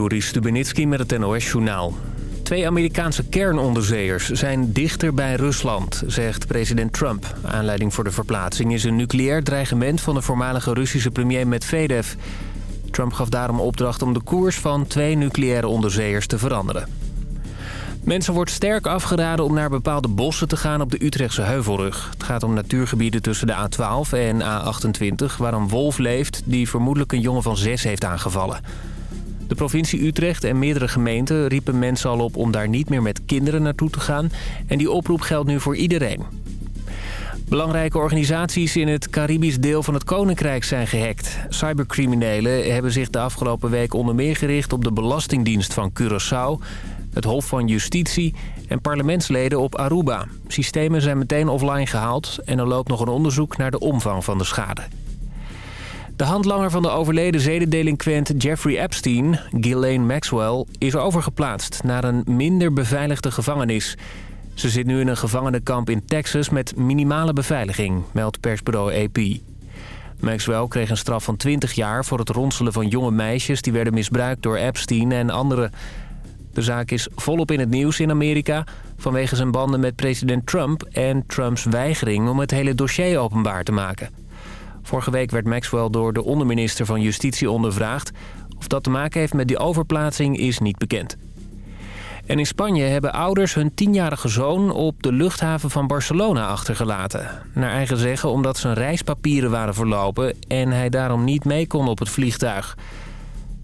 Joris Stubenitski met het NOS-journaal. Twee Amerikaanse kernonderzeeërs zijn dichter bij Rusland, zegt president Trump. Aanleiding voor de verplaatsing is een nucleair dreigement van de voormalige Russische premier Medvedev. Trump gaf daarom opdracht om de koers van twee nucleaire onderzeeërs te veranderen. Mensen wordt sterk afgeraden om naar bepaalde bossen te gaan op de Utrechtse Heuvelrug. Het gaat om natuurgebieden tussen de A12 en A28... waar een wolf leeft die vermoedelijk een jongen van zes heeft aangevallen. De provincie Utrecht en meerdere gemeenten riepen mensen al op om daar niet meer met kinderen naartoe te gaan. En die oproep geldt nu voor iedereen. Belangrijke organisaties in het Caribisch deel van het Koninkrijk zijn gehackt. Cybercriminelen hebben zich de afgelopen week onder meer gericht op de Belastingdienst van Curaçao... het Hof van Justitie en parlementsleden op Aruba. Systemen zijn meteen offline gehaald en er loopt nog een onderzoek naar de omvang van de schade. De handlanger van de overleden zedendelinquent Jeffrey Epstein, Ghislaine Maxwell, is overgeplaatst naar een minder beveiligde gevangenis. Ze zit nu in een gevangenenkamp in Texas met minimale beveiliging, meldt persbureau AP. Maxwell kreeg een straf van 20 jaar voor het ronselen van jonge meisjes... die werden misbruikt door Epstein en anderen. De zaak is volop in het nieuws in Amerika... vanwege zijn banden met president Trump en Trumps weigering om het hele dossier openbaar te maken. Vorige week werd Maxwell door de onderminister van Justitie ondervraagd. Of dat te maken heeft met die overplaatsing is niet bekend. En in Spanje hebben ouders hun tienjarige zoon op de luchthaven van Barcelona achtergelaten. Naar eigen zeggen omdat zijn reispapieren waren verlopen en hij daarom niet mee kon op het vliegtuig.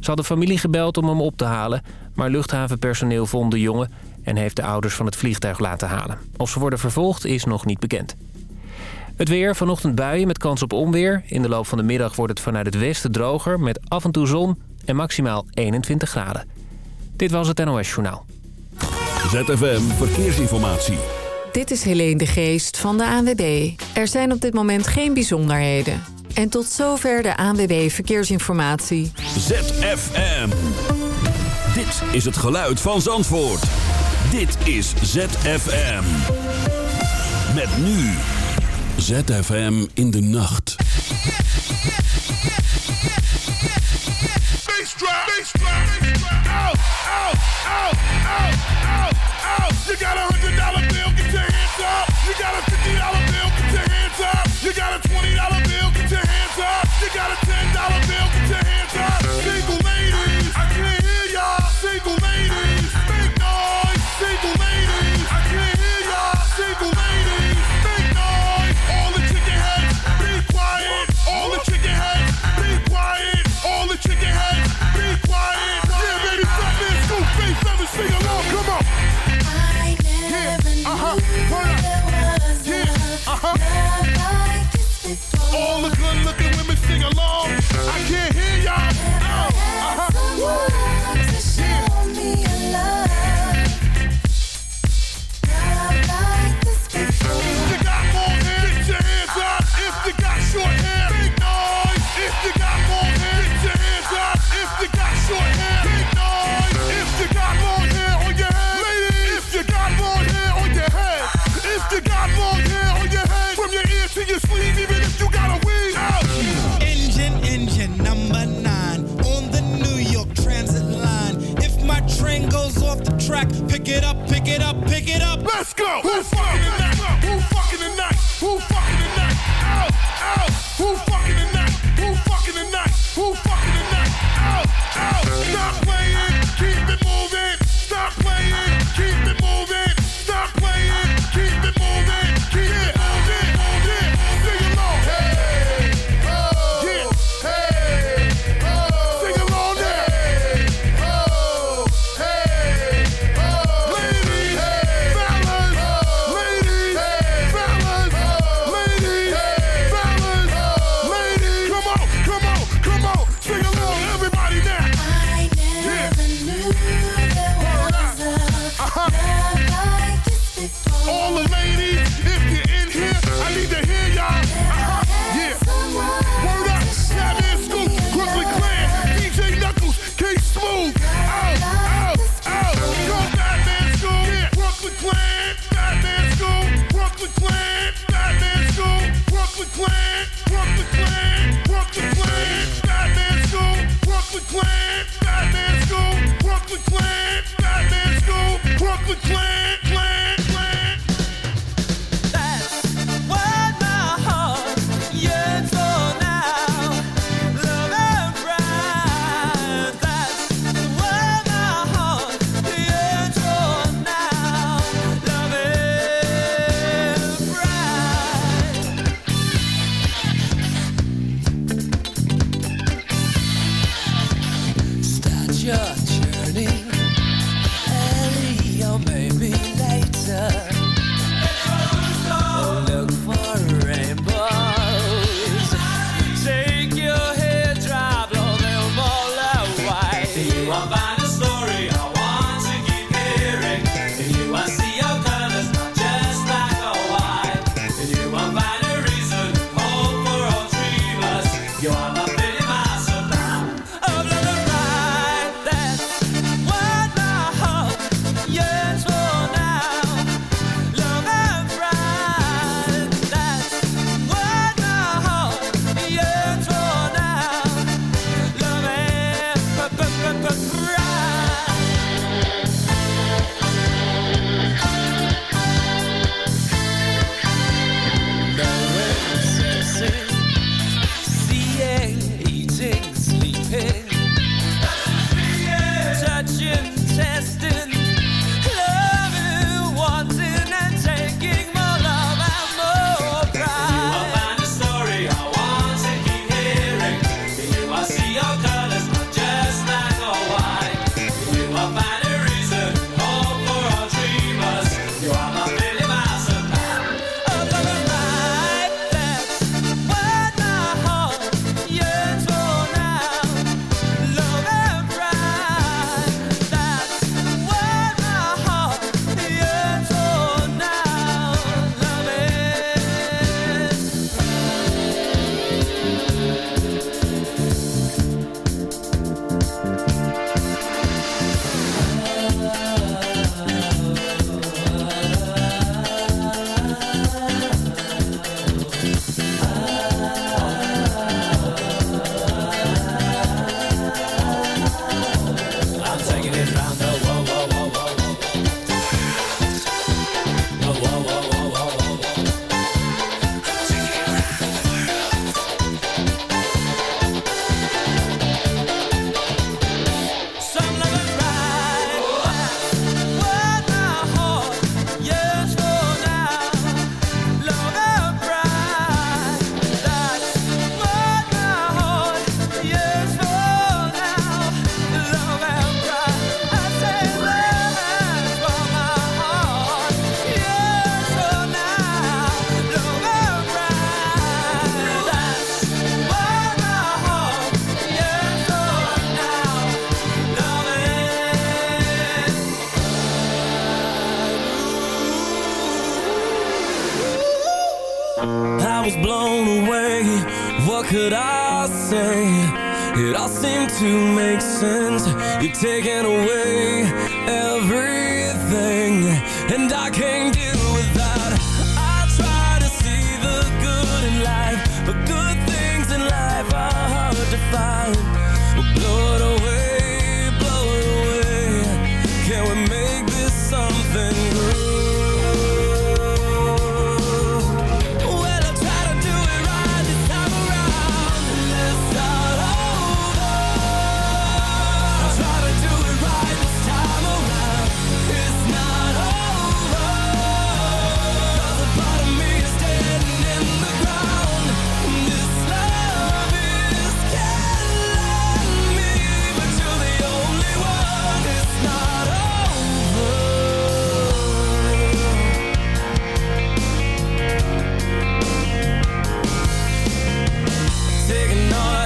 Ze hadden familie gebeld om hem op te halen, maar luchthavenpersoneel vond de jongen en heeft de ouders van het vliegtuig laten halen. Of ze worden vervolgd is nog niet bekend. Het weer, vanochtend buien met kans op onweer. In de loop van de middag wordt het vanuit het westen droger met af en toe zon en maximaal 21 graden. Dit was het NOS Journaal. ZFM Verkeersinformatie. Dit is Helene de Geest van de ANWB. Er zijn op dit moment geen bijzonderheden. En tot zover de ANWB Verkeersinformatie. ZFM. Dit is het geluid van Zandvoort. Dit is ZFM. Met nu... ZFM in de nacht. You got a dollar bill, get your hands up. You got a fifty dollar bill, get your hands up. You got a twenty dollar bill, get your hands up. You got a ten dollar bill, get your hands up. My goes off the track, pick it up, pick it up, pick it up. Let's go. Who fucking tonight? Who fucking tonight? Who fucking tonight? Out, out. Who fucking tonight? Who fucking tonight? Who fucking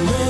Saying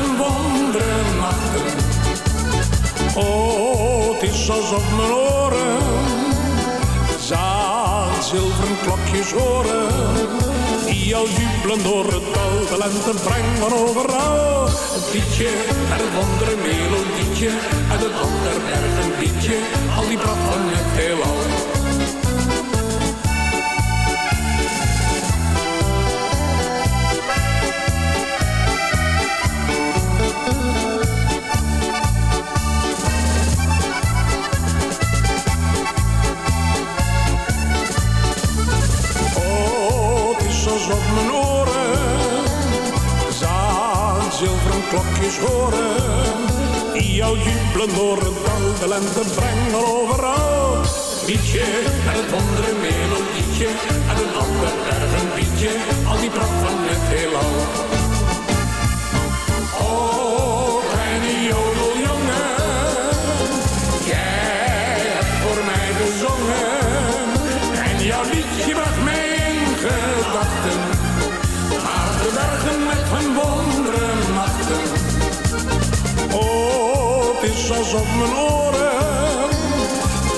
een wonderen machten. Oh, het is alsof mijn oren zaad zilveren klokjes horen. Die al jubelen door het dal, de lente van overal. Een liedje en een andere melodietje, en een ander berg een liedje, al die brand van het heelal. Klokjes horen. Die al jubelen door het dal, brengen overal. Liedje en het andere melodietje. En een ander een liedje. Al die pracht van het heelal. Oh, Is alsof mijn oren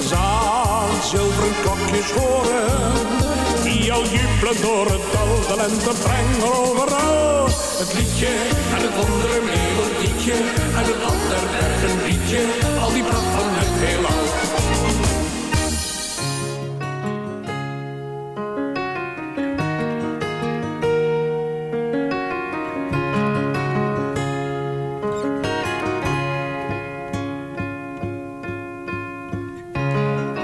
zaan zilveren klokjes horen. Die al jubelen door het dal, de lente brengen overal. Het liedje en het andere melodietje. En het ander een liedje. Al die pracht van het heelal.